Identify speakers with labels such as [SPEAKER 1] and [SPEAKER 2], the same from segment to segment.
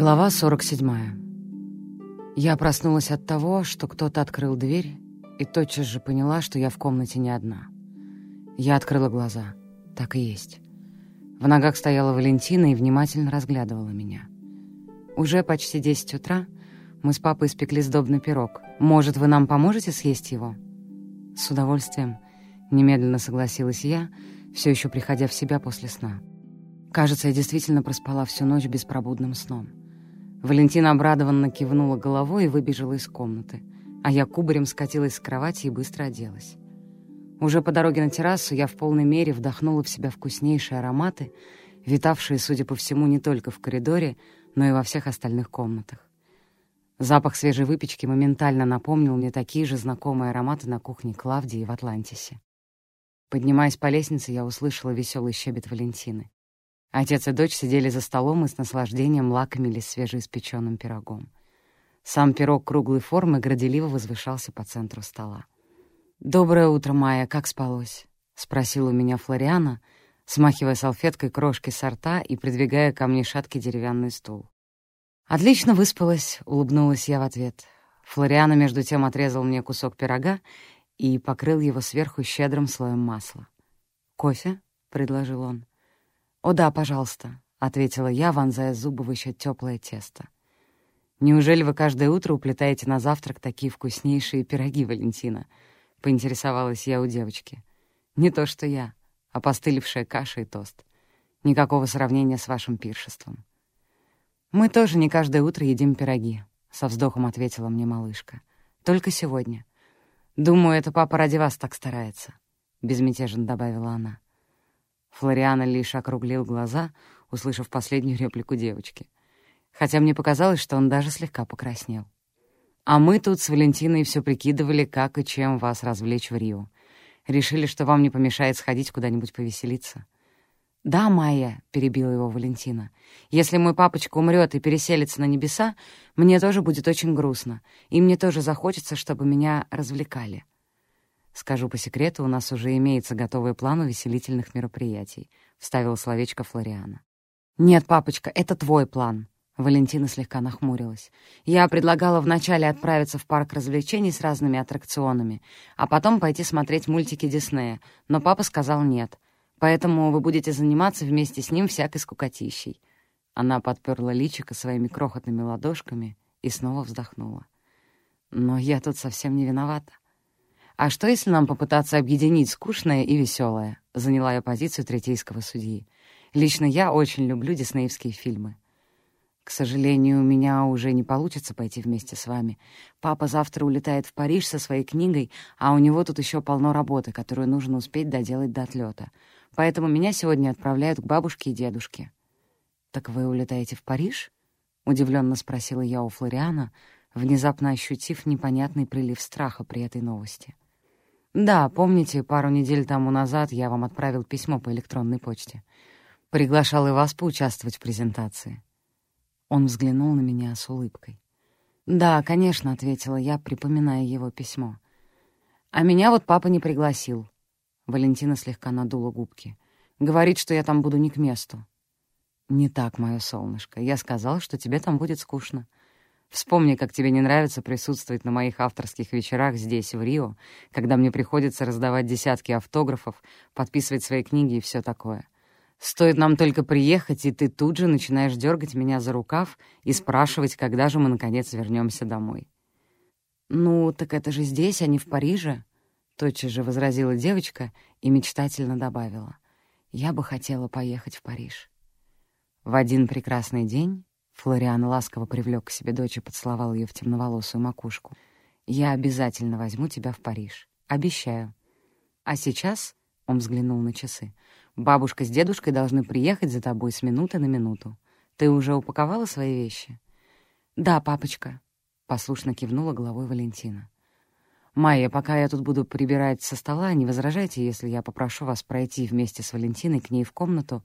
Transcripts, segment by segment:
[SPEAKER 1] Глава 47. Я проснулась от того, что кто-то открыл дверь, и тотчас же поняла, что я в комнате не одна. Я открыла глаза. Так и есть. В ногах стояла Валентина и внимательно разглядывала меня. Уже почти 10 утра мы с папой испекли сдобный пирог. Может, вы нам поможете съесть его? С удовольствием. Немедленно согласилась я, все еще приходя в себя после сна. Кажется, я действительно проспала всю ночь беспробудным сном. Валентина обрадованно кивнула головой и выбежала из комнаты, а я кубарем скатилась с кровати и быстро оделась. Уже по дороге на террасу я в полной мере вдохнула в себя вкуснейшие ароматы, витавшие, судя по всему, не только в коридоре, но и во всех остальных комнатах. Запах свежей выпечки моментально напомнил мне такие же знакомые ароматы на кухне Клавдии в Атлантисе. Поднимаясь по лестнице, я услышала веселый щебет Валентины. Отец и дочь сидели за столом и с наслаждением лакомились свежеиспеченным пирогом. Сам пирог круглой формы горделиво возвышался по центру стола. «Доброе утро, Майя, как спалось?» — спросила у меня Флориана, смахивая салфеткой крошки со рта и придвигая ко мне шаткий деревянный стул. «Отлично выспалась», — улыбнулась я в ответ. Флориана, между тем, отрезал мне кусок пирога и покрыл его сверху щедрым слоем масла. «Кофе?» — предложил он. «О да, пожалуйста», — ответила я, вонзая зубы в еще теплое тесто. «Неужели вы каждое утро уплетаете на завтрак такие вкуснейшие пироги, Валентина?» — поинтересовалась я у девочки. «Не то что я, а постылившая каша и тост. Никакого сравнения с вашим пиршеством». «Мы тоже не каждое утро едим пироги», — со вздохом ответила мне малышка. «Только сегодня. Думаю, это папа ради вас так старается», — безмятежно добавила она. Флориана лишь округлил глаза, услышав последнюю реплику девочки. Хотя мне показалось, что он даже слегка покраснел. «А мы тут с Валентиной все прикидывали, как и чем вас развлечь в Рио. Решили, что вам не помешает сходить куда-нибудь повеселиться». «Да, Майя», — перебила его Валентина, — «если мой папочка умрет и переселится на небеса, мне тоже будет очень грустно, и мне тоже захочется, чтобы меня развлекали». Скажу по секрету, у нас уже имеется готовый план увеселительных мероприятий», — вставила словечко Флориана. «Нет, папочка, это твой план», — Валентина слегка нахмурилась. «Я предлагала вначале отправиться в парк развлечений с разными аттракционами, а потом пойти смотреть мультики Диснея, но папа сказал нет. Поэтому вы будете заниматься вместе с ним всякой скукотищей». Она подперла личико своими крохотными ладошками и снова вздохнула. «Но я тут совсем не виновата. «А что, если нам попытаться объединить скучное и веселое?» — заняла я позицию третейского судьи. «Лично я очень люблю диснеевские фильмы». «К сожалению, у меня уже не получится пойти вместе с вами. Папа завтра улетает в Париж со своей книгой, а у него тут еще полно работы, которую нужно успеть доделать до отлета. Поэтому меня сегодня отправляют к бабушке и дедушке». «Так вы улетаете в Париж?» — удивленно спросила я у Флориана, внезапно ощутив непонятный прилив страха при этой новости. «Да, помните, пару недель тому назад я вам отправил письмо по электронной почте. Приглашал и вас поучаствовать в презентации». Он взглянул на меня с улыбкой. «Да, конечно», — ответила я, припоминая его письмо. «А меня вот папа не пригласил». Валентина слегка надула губки. «Говорит, что я там буду не к месту». «Не так, мое солнышко. Я сказал, что тебе там будет скучно. Вспомни, как тебе не нравится присутствовать на моих авторских вечерах здесь, в Рио, когда мне приходится раздавать десятки автографов, подписывать свои книги и все такое. Стоит нам только приехать, и ты тут же начинаешь дергать меня за рукав и спрашивать, когда же мы, наконец, вернемся домой. «Ну, так это же здесь, а не в Париже», — тотчас же возразила девочка и мечтательно добавила. «Я бы хотела поехать в Париж». В один прекрасный день Флориан ласково привлек к себе дочь и поцеловал ее в темноволосую макушку. «Я обязательно возьму тебя в Париж. Обещаю. А сейчас...» — он взглянул на часы. «Бабушка с дедушкой должны приехать за тобой с минуты на минуту. Ты уже упаковала свои вещи?» «Да, папочка», — послушно кивнула головой Валентина. «Майя, пока я тут буду прибирать со стола, не возражайте, если я попрошу вас пройти вместе с Валентиной к ней в комнату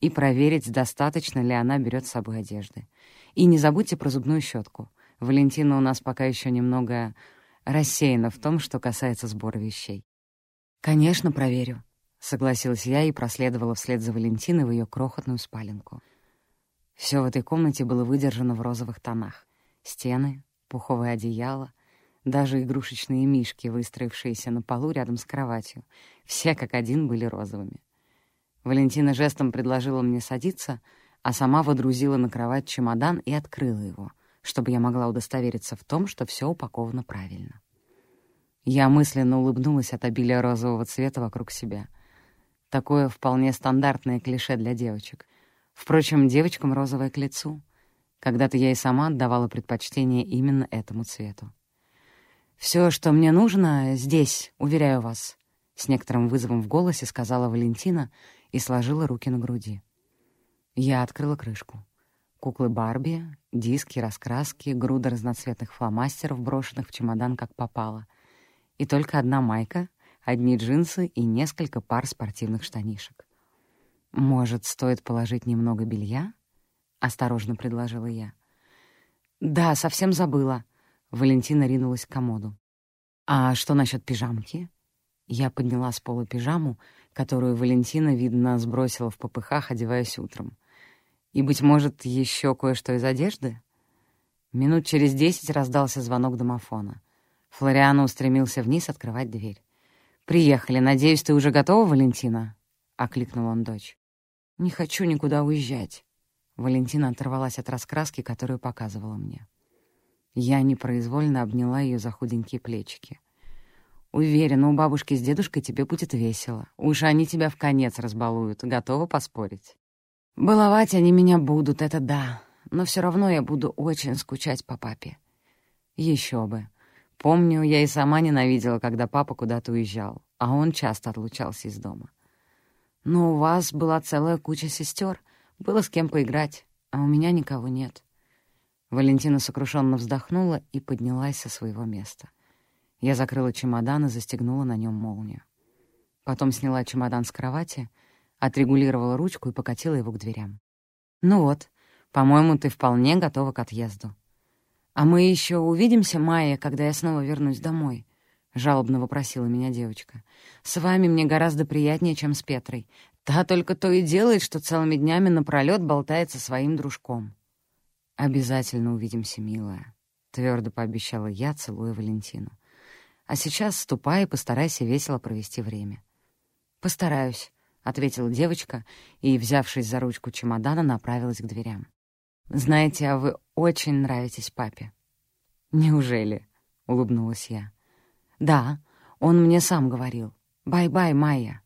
[SPEAKER 1] и проверить, достаточно ли она берет с собой одежды. И не забудьте про зубную щетку. Валентина у нас пока еще немного рассеяна в том, что касается сбора вещей. «Конечно, проверю», — согласилась я и проследовала вслед за Валентиной в ее крохотную спаленку. Все в этой комнате было выдержано в розовых тонах. Стены, пуховое одеяло, даже игрушечные мишки, выстроившиеся на полу рядом с кроватью, все как один были розовыми. Валентина жестом предложила мне садиться, а сама водрузила на кровать чемодан и открыла его, чтобы я могла удостовериться в том, что все упаковано правильно. Я мысленно улыбнулась от обилия розового цвета вокруг себя. Такое вполне стандартное клише для девочек. Впрочем, девочкам розовое к лицу. Когда-то я и сама отдавала предпочтение именно этому цвету. Все, что мне нужно, здесь, уверяю вас», — с некоторым вызовом в голосе сказала Валентина и сложила руки на груди. Я открыла крышку. Куклы Барби, диски, раскраски, груда разноцветных фломастеров, брошенных в чемодан как попало. И только одна майка, одни джинсы и несколько пар спортивных штанишек. «Может, стоит положить немного белья?» — осторожно предложила я. «Да, совсем забыла», — Валентина ринулась к комоду. «А что насчет пижамки?» Я подняла с пола пижаму, которую Валентина, видно, сбросила в попыхах, одеваясь утром. «И, быть может, еще кое-что из одежды?» Минут через десять раздался звонок домофона. Флориано устремился вниз открывать дверь. «Приехали. Надеюсь, ты уже готова, Валентина?» — окликнул он дочь. «Не хочу никуда уезжать». Валентина оторвалась от раскраски, которую показывала мне. Я непроизвольно обняла ее за худенькие плечики. «Уверена, у бабушки с дедушкой тебе будет весело. Уж они тебя в конец разбалуют. Готова поспорить?» «Баловать они меня будут, это да. Но все равно я буду очень скучать по папе». Еще бы. Помню, я и сама ненавидела, когда папа куда-то уезжал, а он часто отлучался из дома. Но у вас была целая куча сестер, было с кем поиграть, а у меня никого нет». Валентина сокрушенно вздохнула и поднялась со своего места. Я закрыла чемодан и застегнула на нем молнию. Потом сняла чемодан с кровати, отрегулировала ручку и покатила его к дверям. «Ну вот, по-моему, ты вполне готова к отъезду. А мы еще увидимся, Майя, когда я снова вернусь домой?» — жалобно вопросила меня девочка. «С вами мне гораздо приятнее, чем с Петрой. Та только то и делает, что целыми днями напролёт болтает со своим дружком». «Обязательно увидимся, милая», — твердо пообещала я, целуя Валентину. «А сейчас ступай и постарайся весело провести время». «Постараюсь», — ответила девочка и, взявшись за ручку чемодана, направилась к дверям. «Знаете, а вы очень нравитесь папе». «Неужели?» — улыбнулась я. «Да, он мне сам говорил. Bye-bye, Майя».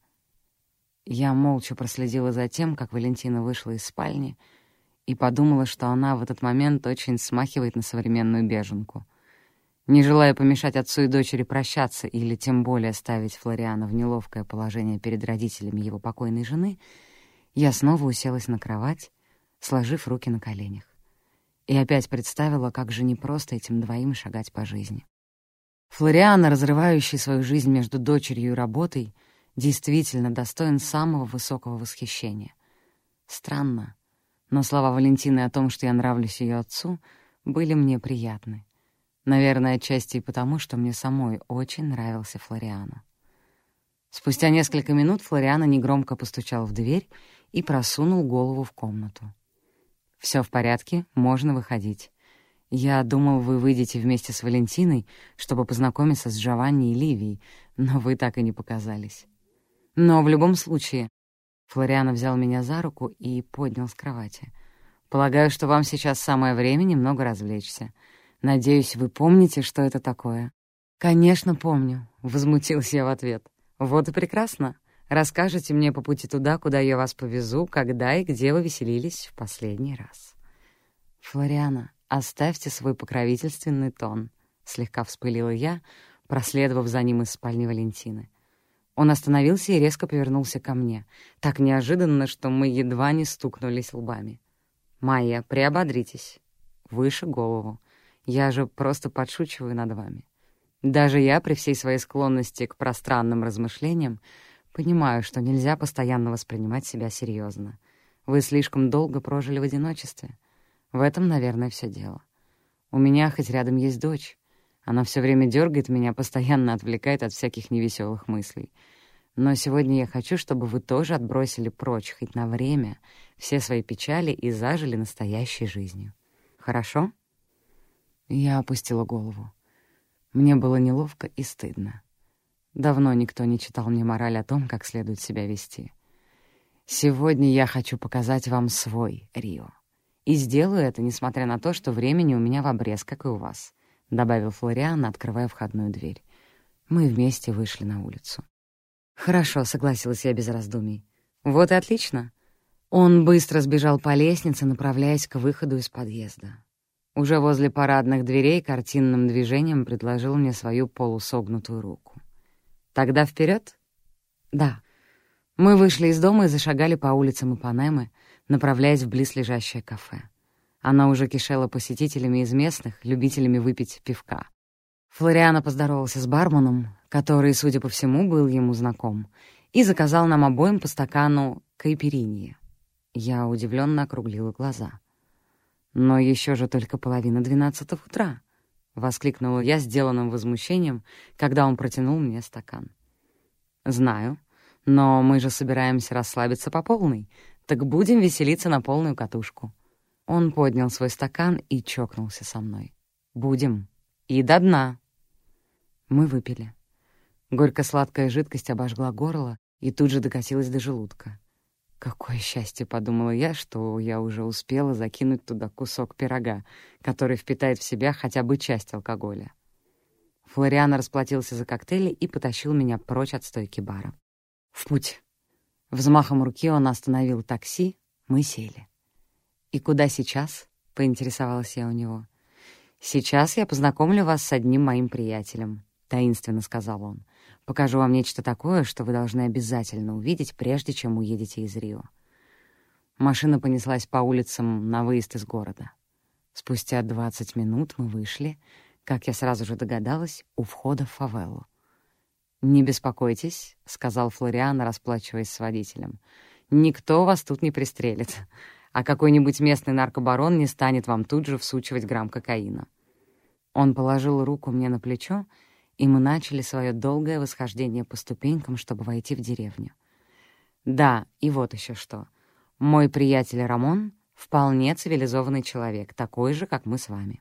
[SPEAKER 1] Я молча проследила за тем, как Валентина вышла из спальни, и подумала, что она в этот момент очень смахивает на современную беженку. Не желая помешать отцу и дочери прощаться или тем более ставить Флориана в неловкое положение перед родителями его покойной жены, я снова уселась на кровать, сложив руки на коленях. И опять представила, как же непросто этим двоим шагать по жизни. Флориана, разрывающий свою жизнь между дочерью и работой, действительно достоин самого высокого восхищения. Странно, но слова Валентины о том, что я нравлюсь ее отцу, были мне приятны. Наверное, отчасти и потому, что мне самой очень нравился Флориана. Спустя несколько минут Флориана негромко постучал в дверь и просунул голову в комнату. «Все в порядке, можно выходить. Я думал, вы выйдете вместе с Валентиной, чтобы познакомиться с Джованни и Ливией, но вы так и не показались. Но в любом случае...» Флориана взял меня за руку и поднял с кровати. «Полагаю, что вам сейчас самое время немного развлечься. Надеюсь, вы помните, что это такое?» «Конечно, помню», — возмутился я в ответ. «Вот и прекрасно. Расскажите мне по пути туда, куда я вас повезу, когда и где вы веселились в последний раз». «Флориана, «Оставьте свой покровительственный тон», — слегка вспылила я, проследовав за ним из спальни Валентины. Он остановился и резко повернулся ко мне, так неожиданно, что мы едва не стукнулись лбами. «Майя, приободритесь. Выше голову. Я же просто подшучиваю над вами. Даже я, при всей своей склонности к пространным размышлениям, понимаю, что нельзя постоянно воспринимать себя серьезно. Вы слишком долго прожили в одиночестве. В этом, наверное, все дело. У меня хоть рядом есть дочь. Она все время дергает меня, постоянно отвлекает от всяких невеселых мыслей. Но сегодня я хочу, чтобы вы тоже отбросили прочь хоть на время все свои печали и зажили настоящей жизнью. Хорошо?» Я опустила голову. Мне было неловко и стыдно. Давно никто не читал мне мораль о том, как следует себя вести. Сегодня я хочу показать вам свой Рио. И сделаю это, несмотря на то, что времени у меня в обрез, как и у вас», — добавил Флориан, открывая входную дверь. Мы вместе вышли на улицу. «Хорошо», — согласилась я без раздумий. «Вот и отлично». Он быстро сбежал по лестнице, направляясь к выходу из подъезда. Уже возле парадных дверей картинным движением предложил мне свою полусогнутую руку. «Тогда вперед? «Да». Мы вышли из дома и зашагали по улицам Ипанемы, направляясь в близлежащее кафе. Она уже кишела посетителями из местных, любителями выпить пивка. Флориано поздоровался с барменом, который, судя по всему, был ему знаком, и заказал нам обоим по стакану кайпериньи. Я удивленно округлила глаза. «Но еще же только половина двенадцатого утра», — воскликнула я сделанным возмущением, когда он протянул мне стакан. «Знаю, но мы же собираемся расслабиться по полной, так будем веселиться на полную катушку». Он поднял свой стакан и чокнулся со мной. «Будем. И до дна». Мы выпили. Горько-сладкая жидкость обожгла горло и тут же докатилась до желудка. Какое счастье, подумала я, что я уже успела закинуть туда кусок пирога, который впитает в себя хотя бы часть алкоголя. Флориан расплатился за коктейли и потащил меня прочь от стойки бара. В путь. Взмахом руки он остановил такси, мы сели. «И куда сейчас?» — поинтересовалась я у него. «Сейчас я познакомлю вас с одним моим приятелем», — таинственно сказал он. Покажу вам нечто такое, что вы должны обязательно увидеть, прежде чем уедете из Рио». Машина понеслась по улицам на выезд из города. Спустя 20 минут мы вышли, как я сразу же догадалась, у входа в фавелу. «Не беспокойтесь», — сказал Флориан, расплачиваясь с водителем. «Никто вас тут не пристрелит, а какой-нибудь местный наркобарон не станет вам тут же всучивать грамм кокаина». Он положил руку мне на плечо и мы начали свое долгое восхождение по ступенькам, чтобы войти в деревню. Да, и вот еще что. Мой приятель Рамон — вполне цивилизованный человек, такой же, как мы с вами.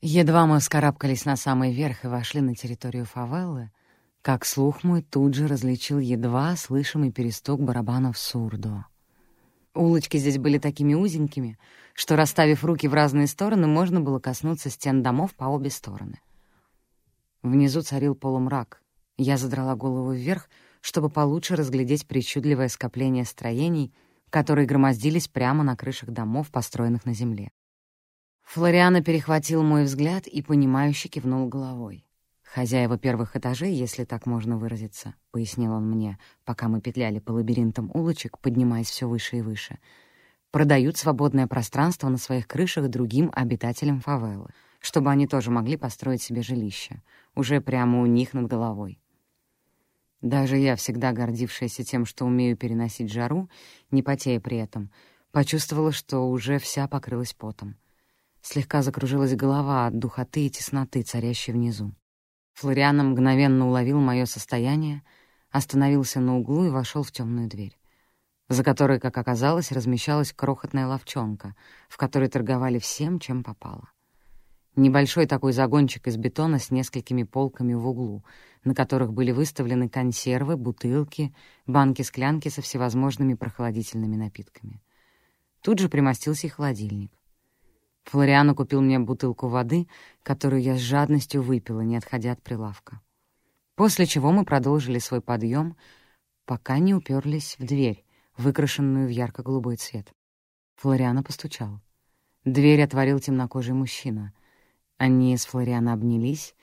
[SPEAKER 1] Едва мы вскарабкались на самый верх и вошли на территорию фавелы, как слух мой тут же различил едва слышимый перестук барабанов сурдо. Улочки здесь были такими узенькими, что, расставив руки в разные стороны, можно было коснуться стен домов по обе стороны — Внизу царил полумрак. Я задрала голову вверх, чтобы получше разглядеть причудливое скопление строений, которые громоздились прямо на крышах домов, построенных на земле. Флориана перехватил мой взгляд и, понимающе кивнул головой. «Хозяева первых этажей, если так можно выразиться», — пояснил он мне, пока мы петляли по лабиринтам улочек, поднимаясь все выше и выше, «продают свободное пространство на своих крышах другим обитателям фавелы, чтобы они тоже могли построить себе жилище уже прямо у них над головой. Даже я, всегда гордившаяся тем, что умею переносить жару, не потея при этом, почувствовала, что уже вся покрылась потом. Слегка закружилась голова от духоты и тесноты, царящей внизу. Флориан мгновенно уловил мое состояние, остановился на углу и вошел в темную дверь, за которой, как оказалось, размещалась крохотная ловчонка, в которой торговали всем, чем попало. Небольшой такой загончик из бетона с несколькими полками в углу, на которых были выставлены консервы, бутылки, банки-склянки со всевозможными прохладительными напитками. Тут же примостился и холодильник. Флориано купил мне бутылку воды, которую я с жадностью выпила, не отходя от прилавка. После чего мы продолжили свой подъем, пока не уперлись в дверь, выкрашенную в ярко-голубой цвет. Флориано постучал. Дверь отворил темнокожий мужчина — они с Флориана обнялись,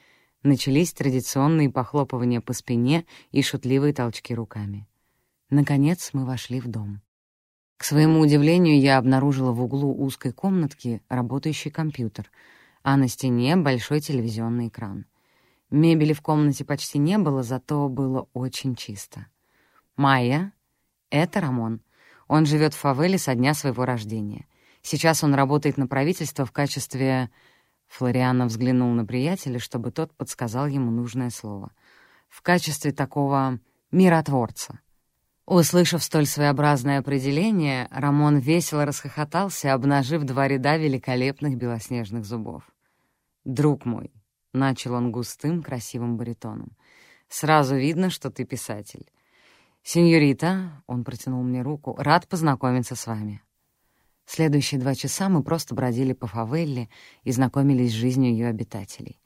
[SPEAKER 1] начались традиционные похлопывания по спине и шутливые толчки руками. Наконец мы вошли в дом. К своему удивлению, я обнаружила в углу узкой комнатки работающий компьютер, а на стене большой телевизионный экран. Мебели в комнате почти не было, зато было очень чисто. «Майя — это Рамон. Он живет в фавеле со дня своего рождения. Сейчас он работает на правительство в качестве Флориано взглянул на приятеля, чтобы тот подсказал ему нужное слово. В качестве такого миротворца. Услышав столь своеобразное определение, Рамон весело расхохотался, обнажив два ряда великолепных белоснежных зубов. «Друг мой», — начал он густым, красивым баритоном, — «сразу видно, что ты писатель. Сеньорита», — он протянул мне руку, — «рад познакомиться с вами». Следующие два часа мы просто бродили по фавелле и знакомились с жизнью ее обитателей.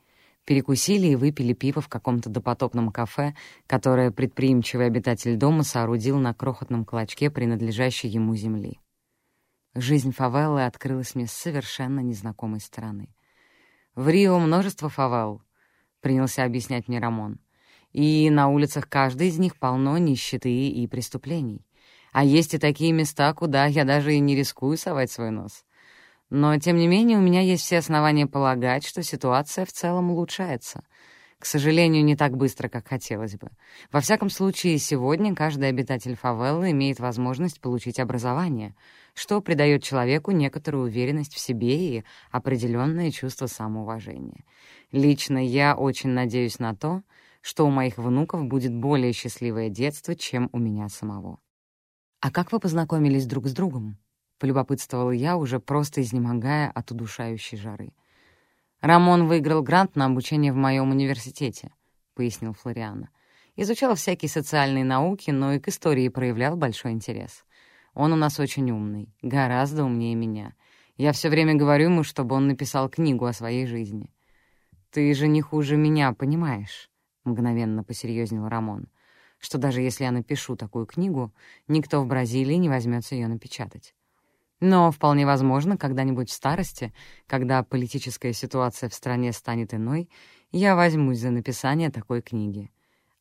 [SPEAKER 1] Перекусили и выпили пиво в каком-то допотопном кафе, которое предприимчивый обитатель дома соорудил на крохотном клочке, принадлежащей ему земли. Жизнь фавеллы открылась мне с совершенно незнакомой стороны. «В Рио множество фавел», — принялся объяснять мне Рамон. «И на улицах каждой из них полно нищеты и преступлений. А есть и такие места, куда я даже и не рискую совать свой нос. Но, тем не менее, у меня есть все основания полагать, что ситуация в целом улучшается. К сожалению, не так быстро, как хотелось бы. Во всяком случае, сегодня каждый обитатель фавеллы имеет возможность получить образование, что придает человеку некоторую уверенность в себе и определенное чувство самоуважения. Лично я очень надеюсь на то, что у моих внуков будет более счастливое детство, чем у меня самого. «А как вы познакомились друг с другом?» полюбопытствовала я, уже просто изнемогая от удушающей жары. «Рамон выиграл грант на обучение в моем университете», — пояснил Флориана. «Изучал всякие социальные науки, но и к истории проявлял большой интерес. Он у нас очень умный, гораздо умнее меня. Я все время говорю ему, чтобы он написал книгу о своей жизни». «Ты же не хуже меня, понимаешь?» — мгновенно посерьезнел Рамон. «Что даже если я напишу такую книгу, никто в Бразилии не возьмется ее напечатать. Но вполне возможно, когда-нибудь в старости, когда политическая ситуация в стране станет иной, я возьмусь за написание такой книги.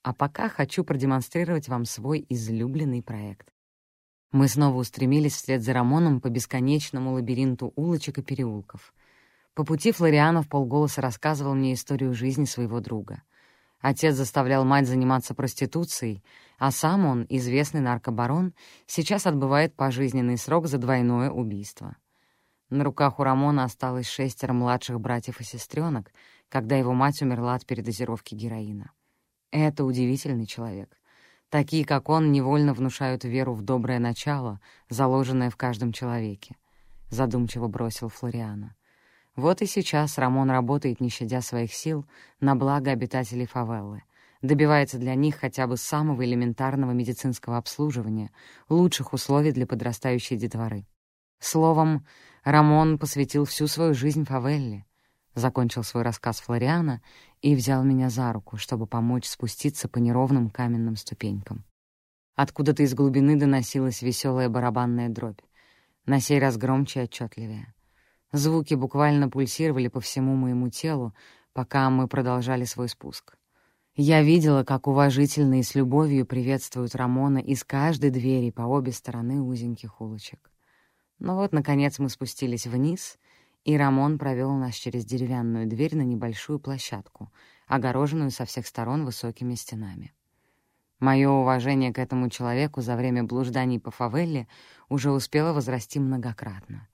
[SPEAKER 1] А пока хочу продемонстрировать вам свой излюбленный проект. Мы снова устремились вслед за Рамоном по бесконечному лабиринту улочек и переулков. По пути Флорианов полголоса рассказывал мне историю жизни своего друга. Отец заставлял мать заниматься проституцией, а сам он, известный наркобарон, сейчас отбывает пожизненный срок за двойное убийство. На руках у Рамона осталось шестеро младших братьев и сестренок, когда его мать умерла от передозировки героина. Это удивительный человек. Такие, как он, невольно внушают веру в доброе начало, заложенное в каждом человеке. Задумчиво бросил Флориана. Вот и сейчас Рамон работает, не щадя своих сил, на благо обитателей фавеллы, добивается для них хотя бы самого элементарного медицинского обслуживания, лучших условий для подрастающей детворы. Словом, Рамон посвятил всю свою жизнь фавелле, закончил свой рассказ Флориана и взял меня за руку, чтобы помочь спуститься по неровным каменным ступенькам. Откуда-то из глубины доносилась веселая барабанная дробь, на сей раз громче и отчетливее. Звуки буквально пульсировали по всему моему телу, пока мы продолжали свой спуск. Я видела, как уважительно и с любовью приветствуют Рамона из каждой двери по обе стороны узеньких улочек. Но вот, наконец, мы спустились вниз, и Рамон провел нас через деревянную дверь на небольшую площадку, огороженную со всех сторон высокими стенами. Мое уважение к этому человеку за время блужданий по фавелле уже успело возрасти многократно.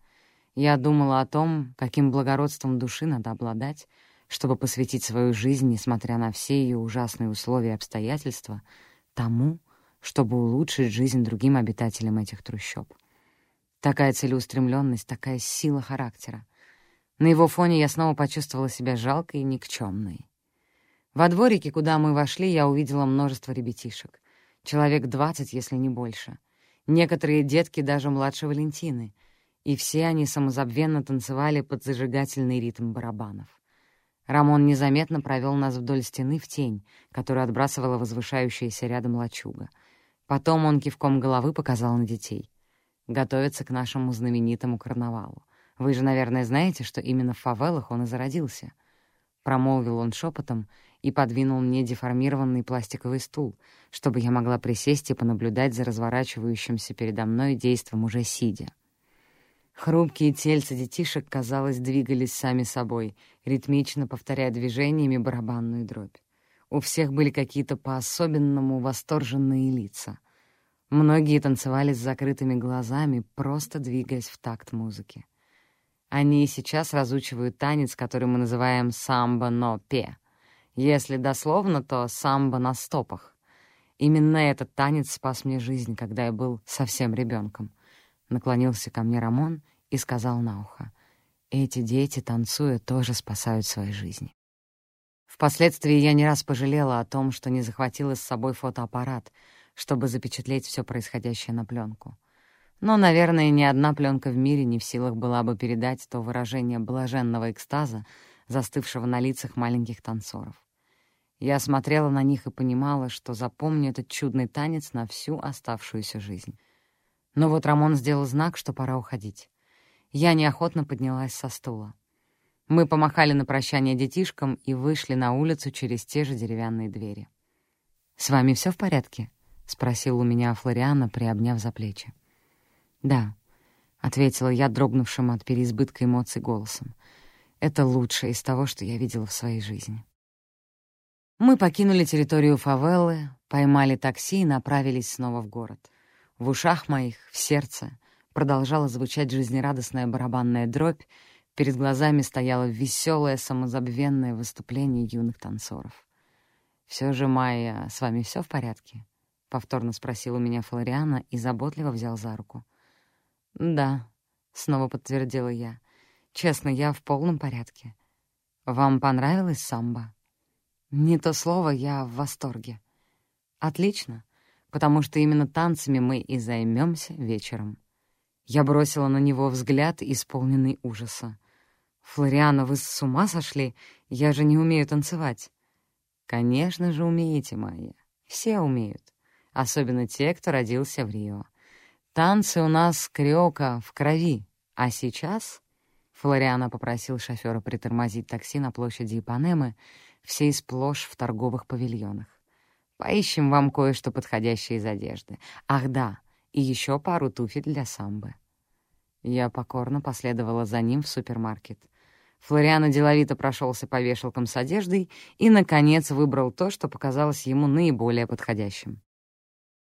[SPEAKER 1] Я думала о том, каким благородством души надо обладать, чтобы посвятить свою жизнь, несмотря на все ее ужасные условия и обстоятельства, тому, чтобы улучшить жизнь другим обитателям этих трущоб. Такая целеустремленность, такая сила характера. На его фоне я снова почувствовала себя жалкой и никчемной. Во дворике, куда мы вошли, я увидела множество ребятишек. Человек двадцать, если не больше. Некоторые детки даже младше Валентины — и все они самозабвенно танцевали под зажигательный ритм барабанов. Рамон незаметно провел нас вдоль стены в тень, которую отбрасывала возвышающаяся рядом лачуга. Потом он кивком головы показал на детей. Готовится к нашему знаменитому карнавалу. Вы же, наверное, знаете, что именно в фавелах он и зародился. Промолвил он шепотом и подвинул мне деформированный пластиковый стул, чтобы я могла присесть и понаблюдать за разворачивающимся передо мной действом уже сидя. Хрупкие тельца детишек, казалось, двигались сами собой, ритмично повторяя движениями барабанную дробь. У всех были какие-то по-особенному восторженные лица. Многие танцевали с закрытыми глазами, просто двигаясь в такт музыки. Они и сейчас разучивают танец, который мы называем «самбо но пе». Если дословно, то «самбо на стопах». Именно этот танец спас мне жизнь, когда я был совсем ребенком. Наклонился ко мне Рамон и сказал на ухо. Эти дети, танцуя, тоже спасают свои жизни. Впоследствии я не раз пожалела о том, что не захватила с собой фотоаппарат, чтобы запечатлеть все происходящее на пленку. Но, наверное, ни одна пленка в мире не в силах была бы передать то выражение блаженного экстаза, застывшего на лицах маленьких танцоров. Я смотрела на них и понимала, что запомню этот чудный танец на всю оставшуюся жизнь. Но вот Рамон сделал знак, что пора уходить. Я неохотно поднялась со стула. Мы помахали на прощание детишкам и вышли на улицу через те же деревянные двери. «С вами все в порядке?» — спросил у меня Флориана, приобняв за плечи. «Да», — ответила я дрогнувшим от переизбытка эмоций голосом. «Это лучшее из того, что я видела в своей жизни». Мы покинули территорию фавелы, поймали такси и направились снова в город. В ушах моих, в сердце, продолжала звучать жизнерадостная барабанная дробь, перед глазами стояло веселое самозабвенное выступление юных танцоров. «Все же, Майя, с вами все в порядке?» — повторно спросил у меня Флориана и заботливо взял за руку. «Да», — снова подтвердила я. «Честно, я в полном порядке. Вам понравилось самбо?» Не то слово, я в восторге. Отлично, потому что именно танцами мы и займемся вечером. Я бросила на него взгляд, исполненный ужаса. «Флориана, вы с ума сошли? Я же не умею танцевать». «Конечно же умеете, Майя. Все умеют. Особенно те, кто родился в Рио. Танцы у нас крёка в крови. А сейчас...» Флориана попросил шофера притормозить такси на площади Ипанемы, все сплошь в торговых павильонах. Поищем вам кое-что подходящее из одежды. Ах да, и еще пару туфель для самбы. Я покорно последовала за ним в супермаркет. Флориано деловито прошелся по вешалкам с одеждой и, наконец, выбрал то, что показалось ему наиболее подходящим.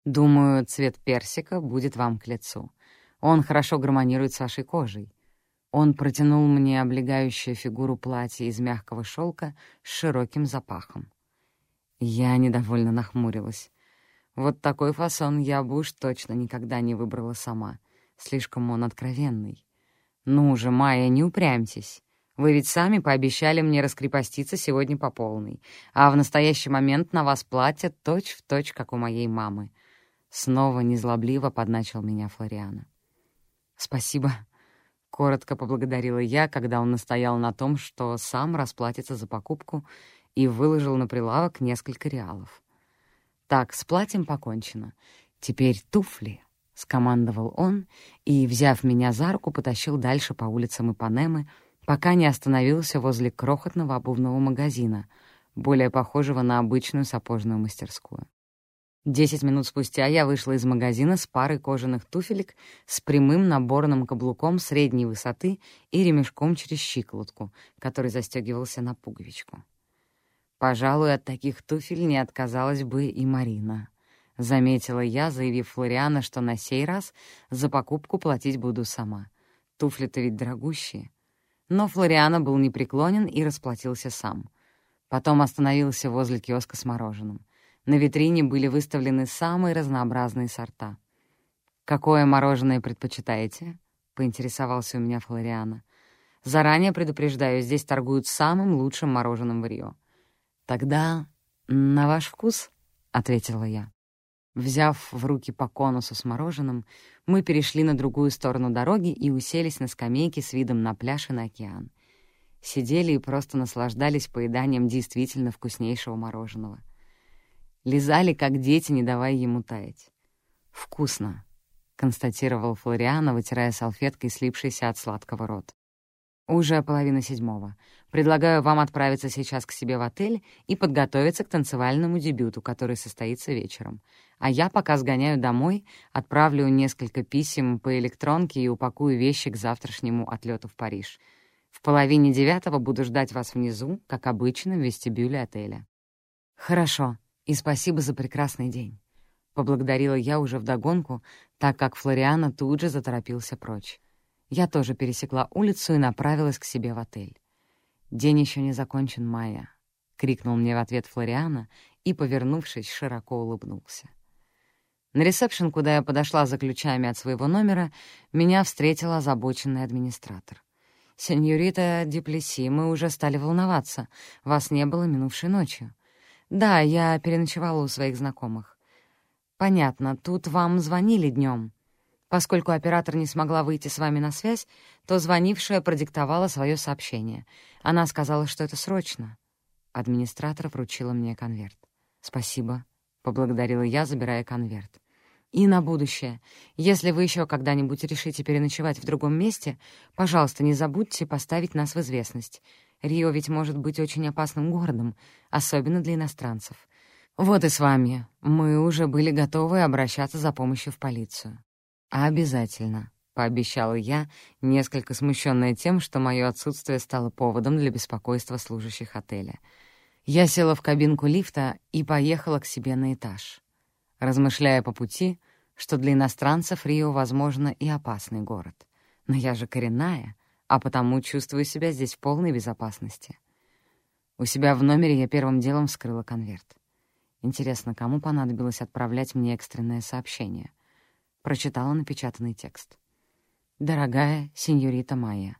[SPEAKER 1] «Думаю, цвет персика будет вам к лицу. Он хорошо гармонирует с вашей кожей. Он протянул мне облегающее фигуру платье из мягкого шелка с широким запахом. Я недовольно нахмурилась. Вот такой фасон я бы уж точно никогда не выбрала сама. Слишком он откровенный. Ну же, Майя, не упрямьтесь. Вы ведь сами пообещали мне раскрепоститься сегодня по полной, а в настоящий момент на вас платье точь-в-точь, точь, как у моей мамы. Снова незлобливо подначил меня Флориана. «Спасибо», Коротко поблагодарила я, когда он настоял на том, что сам расплатится за покупку и выложил на прилавок несколько реалов. «Так, с платьем покончено. Теперь туфли», — скомандовал он и, взяв меня за руку, потащил дальше по улицам Ипанемы, пока не остановился возле крохотного обувного магазина, более похожего на обычную сапожную мастерскую. Десять минут спустя я вышла из магазина с парой кожаных туфелек с прямым наборным каблуком средней высоты и ремешком через щиколотку, который застегивался на пуговичку. Пожалуй, от таких туфель не отказалась бы и Марина. Заметила я, заявив Флориана, что на сей раз за покупку платить буду сама. Туфли-то ведь дорогущие. Но Флориана был непреклонен и расплатился сам. Потом остановился возле киоска с мороженым. На витрине были выставлены самые разнообразные сорта. «Какое мороженое предпочитаете?» — поинтересовался у меня Флориана. «Заранее предупреждаю, здесь торгуют самым лучшим мороженым в Рио». «Тогда на ваш вкус?» — ответила я. Взяв в руки по конусу с мороженым, мы перешли на другую сторону дороги и уселись на скамейке с видом на пляж и на океан. Сидели и просто наслаждались поеданием действительно вкуснейшего мороженого — Лизали, как дети, не давая ему таять. «Вкусно», — констатировал Флориана, вытирая салфеткой слипшийся от сладкого рот. «Уже половина седьмого. Предлагаю вам отправиться сейчас к себе в отель и подготовиться к танцевальному дебюту, который состоится вечером. А я пока сгоняю домой, отправлю несколько писем по электронке и упакую вещи к завтрашнему отлету в Париж. В половине девятого буду ждать вас внизу, как обычно, в вестибюле отеля». «Хорошо», и спасибо за прекрасный день. Поблагодарила я уже вдогонку, так как Флориана тут же заторопился прочь. Я тоже пересекла улицу и направилась к себе в отель. «День еще не закончен, Майя», — крикнул мне в ответ Флориана и, повернувшись, широко улыбнулся. На ресепшн, куда я подошла за ключами от своего номера, меня встретил озабоченный администратор. «Сеньорита Диплеси, мы уже стали волноваться. Вас не было минувшей ночью». «Да, я переночевала у своих знакомых». «Понятно, тут вам звонили днем. Поскольку оператор не смогла выйти с вами на связь, то звонившая продиктовала свое сообщение. Она сказала, что это срочно». Администратор вручила мне конверт. «Спасибо», — поблагодарила я, забирая конверт. И на будущее. Если вы еще когда-нибудь решите переночевать в другом месте, пожалуйста, не забудьте поставить нас в известность. Рио ведь может быть очень опасным городом, особенно для иностранцев. Вот и с вами. Мы уже были готовы обращаться за помощью в полицию. Обязательно, — пообещала я, несколько смущенная тем, что мое отсутствие стало поводом для беспокойства служащих отеля. Я села в кабинку лифта и поехала к себе на этаж размышляя по пути, что для иностранцев Рио, возможно, и опасный город. Но я же коренная, а потому чувствую себя здесь в полной безопасности. У себя в номере я первым делом вскрыла конверт. Интересно, кому понадобилось отправлять мне экстренное сообщение? Прочитала напечатанный текст. «Дорогая сеньорита Майя,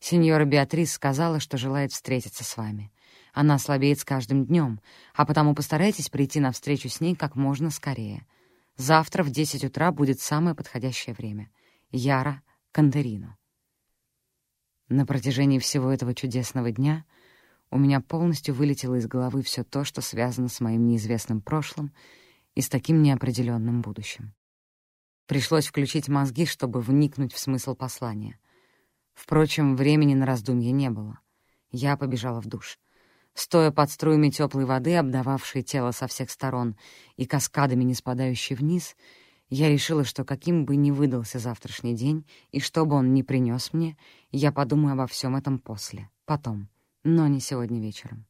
[SPEAKER 1] сеньора Беатрис сказала, что желает встретиться с вами. Она слабеет с каждым днем, а потому постарайтесь прийти на встречу с ней как можно скорее. Завтра в 10 утра будет самое подходящее время. Яра Кандерино. На протяжении всего этого чудесного дня у меня полностью вылетело из головы все то, что связано с моим неизвестным прошлым и с таким неопределенным будущим. Пришлось включить мозги, чтобы вникнуть в смысл послания. Впрочем, времени на раздумье не было. Я побежала в душ — Стоя под струями теплой воды, обдававшей тело со всех сторон и каскадами не спадающей вниз, я решила, что каким бы ни выдался завтрашний день, и что бы он ни принес мне, я подумаю обо всем этом после, потом, но не сегодня вечером.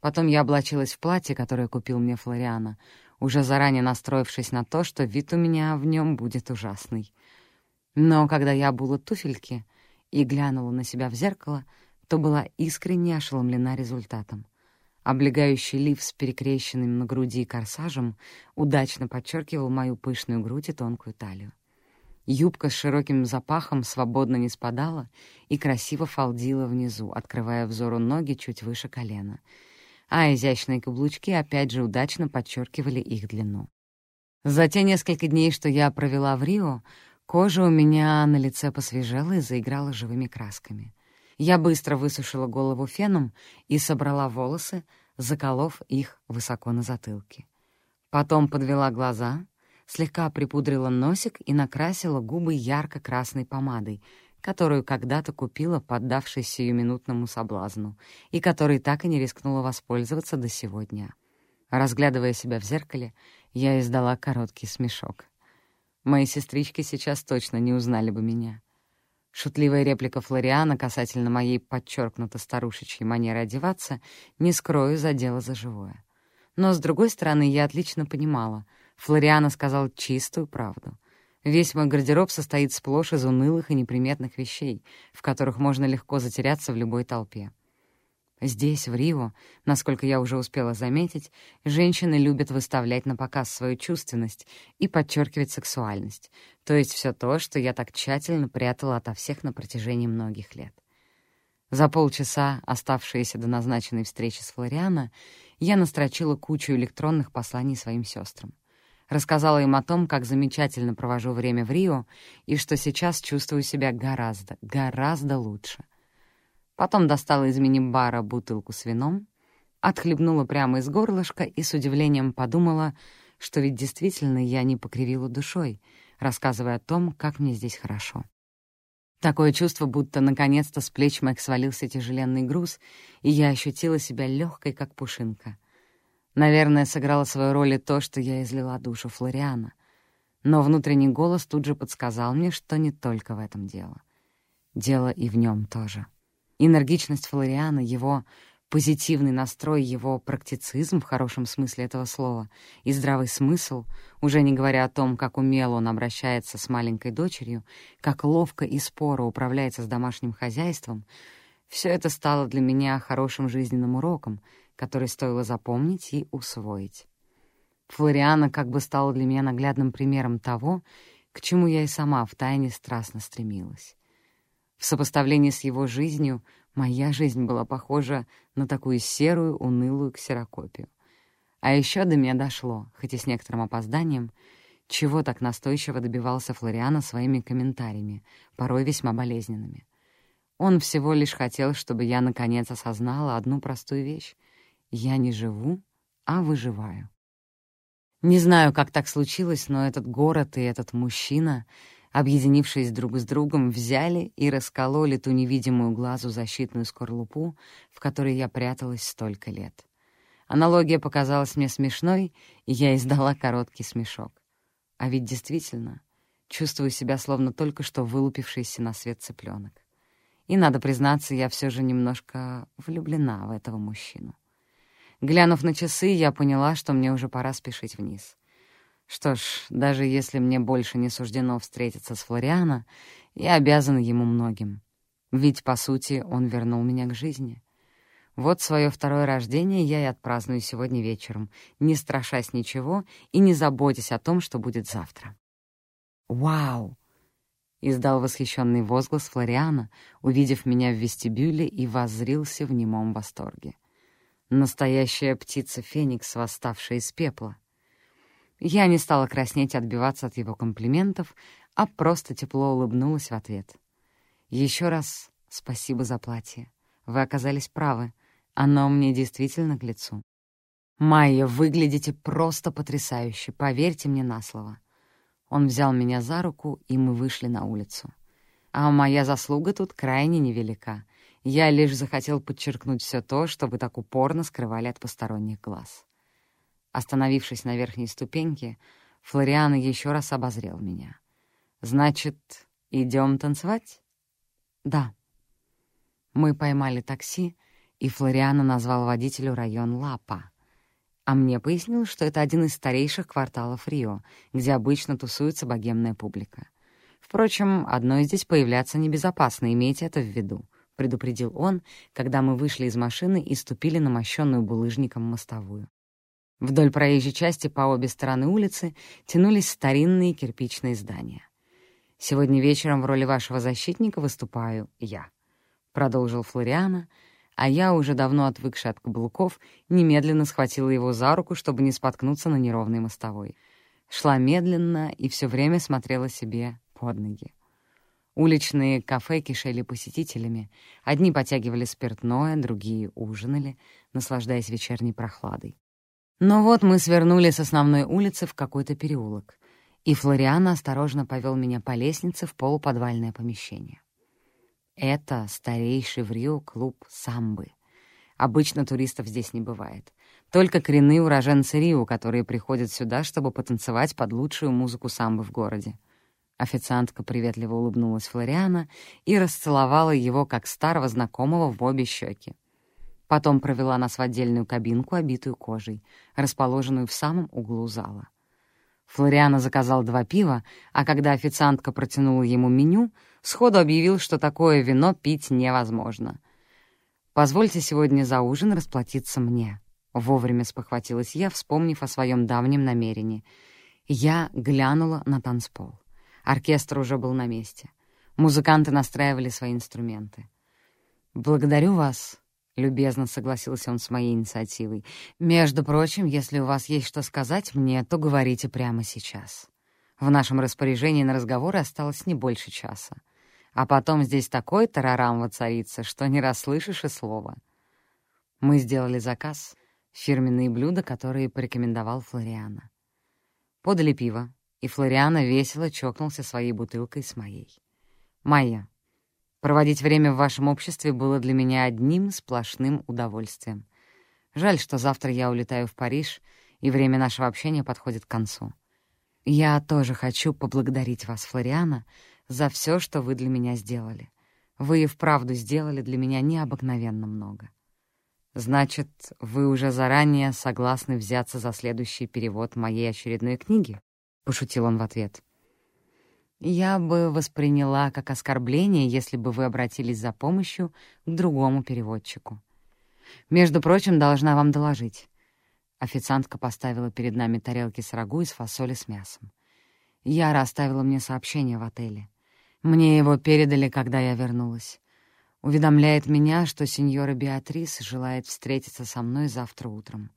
[SPEAKER 1] Потом я облачилась в платье, которое купил мне Флориана, уже заранее настроившись на то, что вид у меня в нем будет ужасный. Но когда я обула туфельки и глянула на себя в зеркало — то была искренне ошеломлена результатом. Облегающий лиф с перекрещенным на груди корсажем удачно подчеркивал мою пышную грудь и тонкую талию. Юбка с широким запахом свободно не спадала и красиво фалдила внизу, открывая взору ноги чуть выше колена. А изящные каблучки опять же удачно подчеркивали их длину. За те несколько дней, что я провела в Рио, кожа у меня на лице посвежела и заиграла живыми красками — я быстро высушила голову феном и собрала волосы, заколов их высоко на затылке. Потом подвела глаза, слегка припудрила носик и накрасила губы ярко-красной помадой, которую когда-то купила, поддавшись сиюминутному соблазну, и которой так и не рискнула воспользоваться до сегодня. Разглядывая себя в зеркале, я издала короткий смешок. Мои сестрички сейчас точно не узнали бы меня. Шутливая реплика Флориана касательно моей подчеркнуто старушечьей манеры одеваться, не скрою, задела за живое. Но, с другой стороны, я отлично понимала. Флориана сказал чистую правду. Весь мой гардероб состоит сплошь из унылых и неприметных вещей, в которых можно легко затеряться в любой толпе. Здесь, в Рио, насколько я уже успела заметить, женщины любят выставлять на показ свою чувственность и подчеркивать сексуальность, то есть все то, что я так тщательно прятала ото всех на протяжении многих лет. За полчаса, оставшиеся до назначенной встречи с Флориано, я настрочила кучу электронных посланий своим сестрам. Рассказала им о том, как замечательно провожу время в Рио и что сейчас чувствую себя гораздо, гораздо лучше — Потом достала из мини-бара бутылку с вином, отхлебнула прямо из горлышка и с удивлением подумала, что ведь действительно я не покривила душой, рассказывая о том, как мне здесь хорошо. Такое чувство, будто наконец-то с плеч моих свалился тяжеленный груз, и я ощутила себя легкой, как пушинка. Наверное, сыграло свою роль и то, что я излила душу Флориана. Но внутренний голос тут же подсказал мне, что не только в этом дело. Дело и в нем тоже. Энергичность Флориана, его позитивный настрой, его практицизм в хорошем смысле этого слова и здравый смысл, уже не говоря о том, как умело он обращается с маленькой дочерью, как ловко и споро управляется с домашним хозяйством, все это стало для меня хорошим жизненным уроком, который стоило запомнить и усвоить. Флориана как бы стала для меня наглядным примером того, к чему я и сама втайне страстно стремилась. В сопоставлении с его жизнью моя жизнь была похожа на такую серую, унылую ксерокопию. А еще до меня дошло, хоть и с некоторым опозданием, чего так настойчиво добивался Флориана своими комментариями, порой весьма болезненными. Он всего лишь хотел, чтобы я наконец осознала одну простую вещь. Я не живу, а выживаю. Не знаю, как так случилось, но этот город и этот мужчина, объединившись друг с другом, взяли и раскололи ту невидимую глазу защитную скорлупу, в которой я пряталась столько лет. Аналогия показалась мне смешной, и я издала короткий смешок. А ведь действительно, чувствую себя словно только что вылупившийся на свет цыпленок. И, надо признаться, я все же немножко влюблена в этого мужчину. Глянув на часы, я поняла, что мне уже пора спешить вниз. Что ж, даже если мне больше не суждено встретиться с Флориано, я обязана ему многим. Ведь, по сути, он вернул меня к жизни. Вот свое второе рождение я и отпраздную сегодня вечером, не страшась ничего и не заботясь о том, что будет завтра. «Вау!» — издал восхищенный возглас Флориана, увидев меня в вестибюле и воззрился в немом восторге. Настоящая птица Феникс, восставшая из пепла. Я не стала краснеть и отбиваться от его комплиментов, а просто тепло улыбнулась в ответ. Еще раз спасибо за платье. Вы оказались правы — оно мне действительно к лицу. «Майя, выглядите просто потрясающе, поверьте мне на слово». Он взял меня за руку, и мы вышли на улицу. А моя заслуга тут крайне невелика. Я лишь захотел подчеркнуть все то, что вы так упорно скрывали от посторонних глаз. Остановившись на верхней ступеньке, Флориан еще раз обозрел меня. «Значит, идем танцевать?» «Да». Мы поймали такси, и Флориана назвал водителю район Лапа. А мне пояснил, что это один из старейших кварталов Рио, где обычно тусуется богемная публика. Впрочем, одной здесь появляться небезопасно, имейте это в виду, — предупредил он, когда мы вышли из машины и ступили на мощенную булыжником мостовую. Вдоль проезжей части по обе стороны улицы тянулись старинные кирпичные здания. «Сегодня вечером в роли вашего защитника выступаю я», — продолжил Флориана, — а я, уже давно отвыкшая от каблуков, немедленно схватила его за руку, чтобы не споткнуться на неровной мостовой. Шла медленно и все время смотрела себе под ноги. Уличные кафе кишели посетителями. Одни потягивали спиртное, другие ужинали, наслаждаясь вечерней прохладой. Но вот мы свернули с основной улицы в какой-то переулок, и Флориана осторожно повел меня по лестнице в полуподвальное помещение. Это старейший в Рио клуб самбы. Обычно туристов здесь не бывает. Только коренные уроженцы Рио, которые приходят сюда, чтобы потанцевать под лучшую музыку самбы в городе. Официантка приветливо улыбнулась Флориана и расцеловала его, как старого знакомого, в обе щеки. Потом провела нас в отдельную кабинку, обитую кожей, расположенную в самом углу зала. Флориана заказал два пива, а когда официантка протянула ему меню — сходу объявил, что такое вино пить невозможно. «Позвольте сегодня за ужин расплатиться мне», — вовремя спохватилась я, вспомнив о своем давнем намерении. Я глянула на танцпол. Оркестр уже был на месте. Музыканты настраивали свои инструменты. «Благодарю вас», — любезно согласился он с моей инициативой. «Между прочим, если у вас есть что сказать мне, то говорите прямо сейчас. В нашем распоряжении на разговоры осталось не больше часа. А потом здесь такой тарарам воцарится, что не расслышишь и слова. Мы сделали заказ, фирменные блюда, которые порекомендовал Флориана. Подали пиво, и Флориана весело чокнулся своей бутылкой с моей. «Майя, проводить время в вашем обществе было для меня одним сплошным удовольствием. Жаль, что завтра я улетаю в Париж, и время нашего общения подходит к концу. Я тоже хочу поблагодарить вас, Флориана, — за все, что вы для меня сделали. Вы и вправду сделали для меня необыкновенно много. Значит, вы уже заранее согласны взяться за следующий перевод моей очередной книги? Пошутил он в ответ. Я бы восприняла как оскорбление, если бы вы обратились за помощью к другому переводчику. Между прочим, должна вам доложить. Официантка поставила перед нами тарелки с рагу из фасоли с мясом. Яра оставила мне сообщение в отеле. Мне его передали, когда я вернулась. Уведомляет меня, что сеньора Беатрис желает встретиться со мной завтра утром.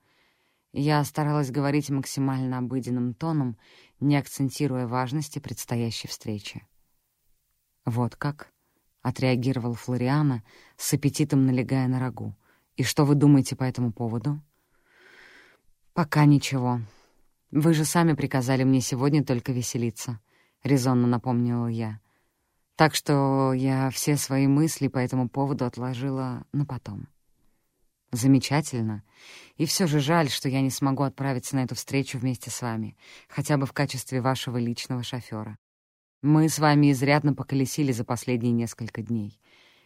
[SPEAKER 1] Я старалась говорить максимально обыденным тоном, не акцентируя важности предстоящей встречи. «Вот как?» — отреагировал Флориана, с аппетитом налегая на рагу. «И что вы думаете по этому поводу?» «Пока ничего. Вы же сами приказали мне сегодня только веселиться», — резонно напомнила я. Так что я все свои мысли по этому поводу отложила на потом. Замечательно. И все же жаль, что я не смогу отправиться на эту встречу вместе с вами, хотя бы в качестве вашего личного шофера. Мы с вами изрядно поколесили за последние несколько дней,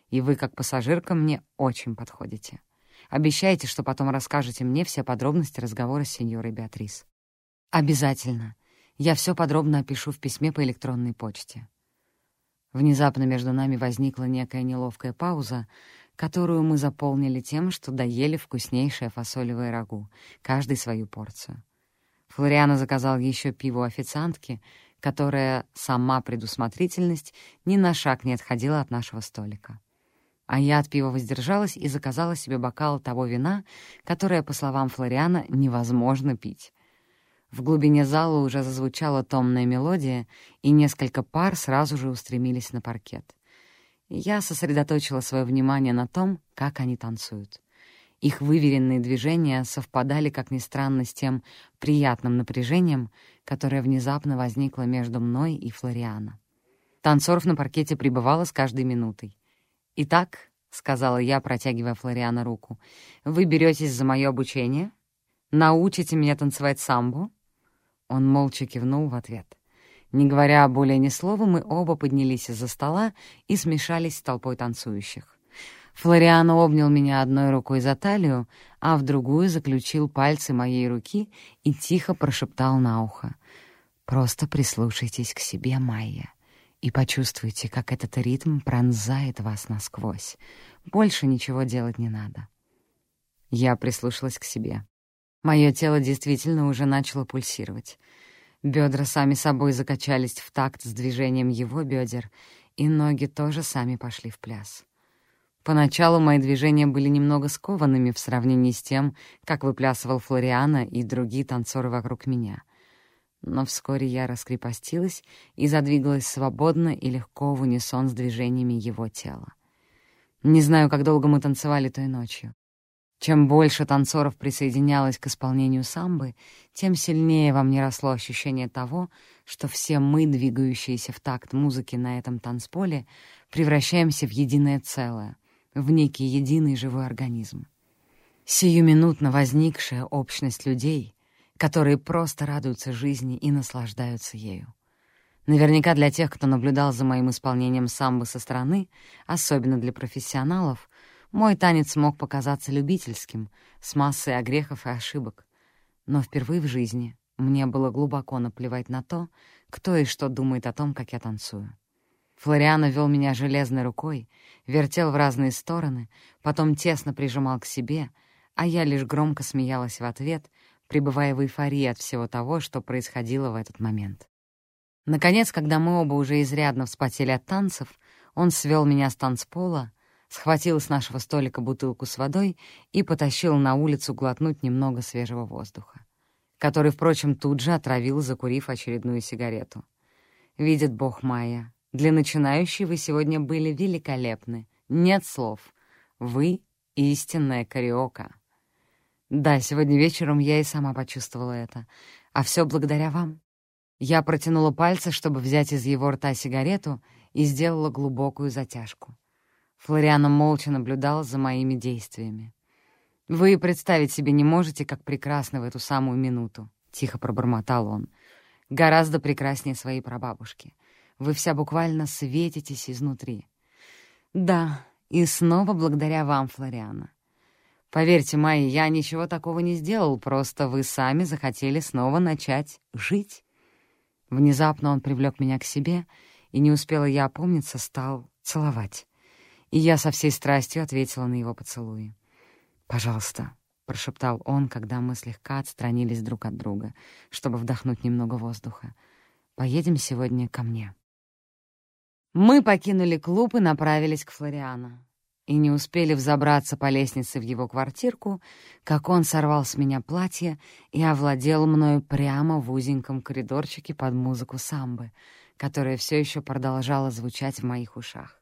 [SPEAKER 1] и вы, как пассажирка, мне очень подходите. Обещайте, что потом расскажете мне все подробности разговора с сеньорой Беатрис. Обязательно. Я все подробно опишу в письме по электронной почте. Внезапно между нами возникла некая неловкая пауза, которую мы заполнили тем, что доели вкуснейшее фасолевое рагу, каждый свою порцию. Флориано заказал еще пиво официантки, которая, сама предусмотрительность, ни на шаг не отходила от нашего столика. А я от пива воздержалась и заказала себе бокал того вина, которое, по словам Флориана, невозможно пить. В глубине зала уже зазвучала томная мелодия, и несколько пар сразу же устремились на паркет. Я сосредоточила свое внимание на том, как они танцуют. Их выверенные движения совпадали, как ни странно, с тем приятным напряжением, которое внезапно возникло между мной и Флориана. Танцоров на паркете прибывало с каждой минутой. «Итак», — сказала я, протягивая Флориана руку, — «вы беретесь за мое обучение? Научите меня танцевать самбу?» Он молча кивнул в ответ. Не говоря более ни слова, мы оба поднялись из-за стола и смешались с толпой танцующих. Флориано обнял меня одной рукой за талию, а в другую заключил пальцы моей руки и тихо прошептал на ухо. «Просто прислушайтесь к себе, Майя, и почувствуйте, как этот ритм пронзает вас насквозь. Больше ничего делать не надо». Я прислушалась к себе. Мое тело действительно уже начало пульсировать. Бедра сами собой закачались в такт с движением его бедер, и ноги тоже сами пошли в пляс. Поначалу мои движения были немного скованными в сравнении с тем, как выплясывал Флориана и другие танцоры вокруг меня. Но вскоре я раскрепостилась и задвигалась свободно и легко в унисон с движениями его тела. Не знаю, как долго мы танцевали той ночью. Чем больше танцоров присоединялось к исполнению самбы, тем сильнее во мне росло ощущение того, что все мы, двигающиеся в такт музыки на этом танцполе, превращаемся в единое целое, в некий единый живой организм. Сиюминутно возникшая общность людей, которые просто радуются жизни и наслаждаются ею. Наверняка для тех, кто наблюдал за моим исполнением самбы со стороны, особенно для профессионалов, мой танец мог показаться любительским, с массой огрехов и ошибок. Но впервые в жизни мне было глубоко наплевать на то, кто и что думает о том, как я танцую. Флориано вел меня железной рукой, вертел в разные стороны, потом тесно прижимал к себе, а я лишь громко смеялась в ответ, пребывая в эйфории от всего того, что происходило в этот момент. Наконец, когда мы оба уже изрядно вспотели от танцев, он свел меня с танцпола, схватил с нашего столика бутылку с водой и потащил на улицу глотнуть немного свежего воздуха, который, впрочем, тут же отравил, закурив очередную сигарету. «Видит Бог Майя, для начинающей вы сегодня были великолепны. Нет слов. Вы — истинная кариока». Да, сегодня вечером я и сама почувствовала это. А все благодаря вам. Я протянула пальцы, чтобы взять из его рта сигарету, и сделала глубокую затяжку. Флориана молча наблюдал за моими действиями. «Вы представить себе не можете, как прекрасно в эту самую минуту», — тихо пробормотал он. «Гораздо прекраснее своей прабабушки. Вы вся буквально светитесь изнутри». «Да, и снова благодаря вам, Флориана. Поверьте, Майя, я ничего такого не сделал, просто вы сами захотели снова начать жить». Внезапно он привлек меня к себе, и не успела я опомниться, стал целовать и я со всей страстью ответила на его поцелуи. «Пожалуйста», — прошептал он, когда мы слегка отстранились друг от друга, чтобы вдохнуть немного воздуха. «Поедем сегодня ко мне». Мы покинули клуб и направились к Флориану. И не успели взобраться по лестнице в его квартирку, как он сорвал с меня платье и овладел мною прямо в узеньком коридорчике под музыку самбы, которая все еще продолжала звучать в моих ушах.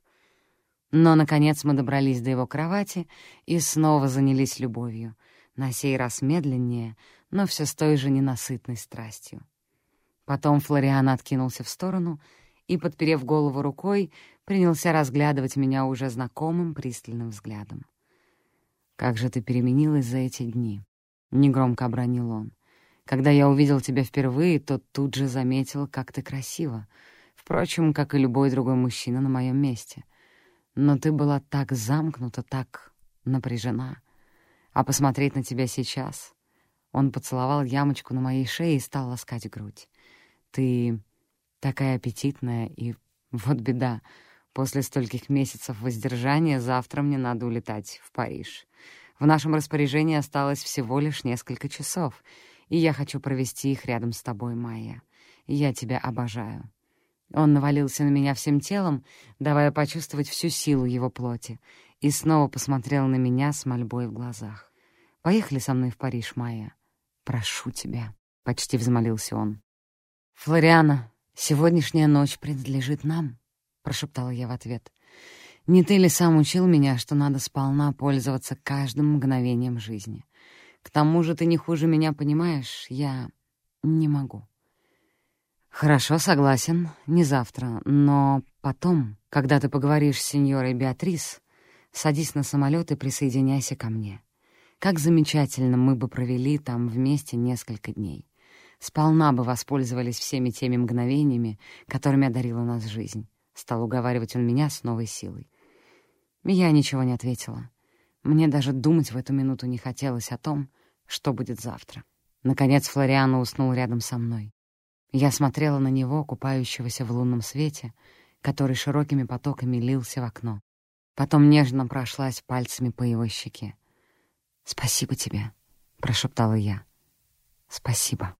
[SPEAKER 1] Но, наконец, мы добрались до его кровати и снова занялись любовью, на сей раз медленнее, но все с той же ненасытной страстью. Потом Флориан откинулся в сторону и, подперев голову рукой, принялся разглядывать меня уже знакомым пристальным взглядом. «Как же ты переменилась за эти дни!» — негромко обронил он. «Когда я увидел тебя впервые, то тут же заметил, как ты красива. Впрочем, как и любой другой мужчина на моем месте. Но ты была так замкнута, так напряжена. А посмотреть на тебя сейчас...» Он поцеловал ямочку на моей шее и стал ласкать грудь. «Ты такая аппетитная, и вот беда. После стольких месяцев воздержания завтра мне надо улетать в Париж. В нашем распоряжении осталось всего лишь несколько часов, и я хочу провести их рядом с тобой, Майя. Я тебя обожаю». Он навалился на меня всем телом, давая почувствовать всю силу его плоти, и снова посмотрел на меня с мольбой в глазах. «Поехали со мной в Париж, Майя. Прошу тебя», — почти взмолился он. «Флориана, сегодняшняя ночь принадлежит нам», — прошептала я в ответ. «Не ты ли сам учил меня, что надо сполна пользоваться каждым мгновением жизни? К тому же ты не хуже меня понимаешь, я не могу». «Хорошо, согласен, не завтра, но потом, когда ты поговоришь с сеньорой Беатрис, садись на самолет и присоединяйся ко мне. Как замечательно мы бы провели там вместе несколько дней. Сполна бы воспользовались всеми теми мгновениями, которыми одарила нас жизнь», — стал уговаривать он меня с новой силой. Я ничего не ответила. Мне даже думать в эту минуту не хотелось о том, что будет завтра. Наконец Флориано уснул рядом со мной. Я смотрела на него, купающегося в лунном свете, который широкими потоками лился в окно. Потом нежно прошлась пальцами по его щеке. «Спасибо тебе», — прошептала я. «Спасибо».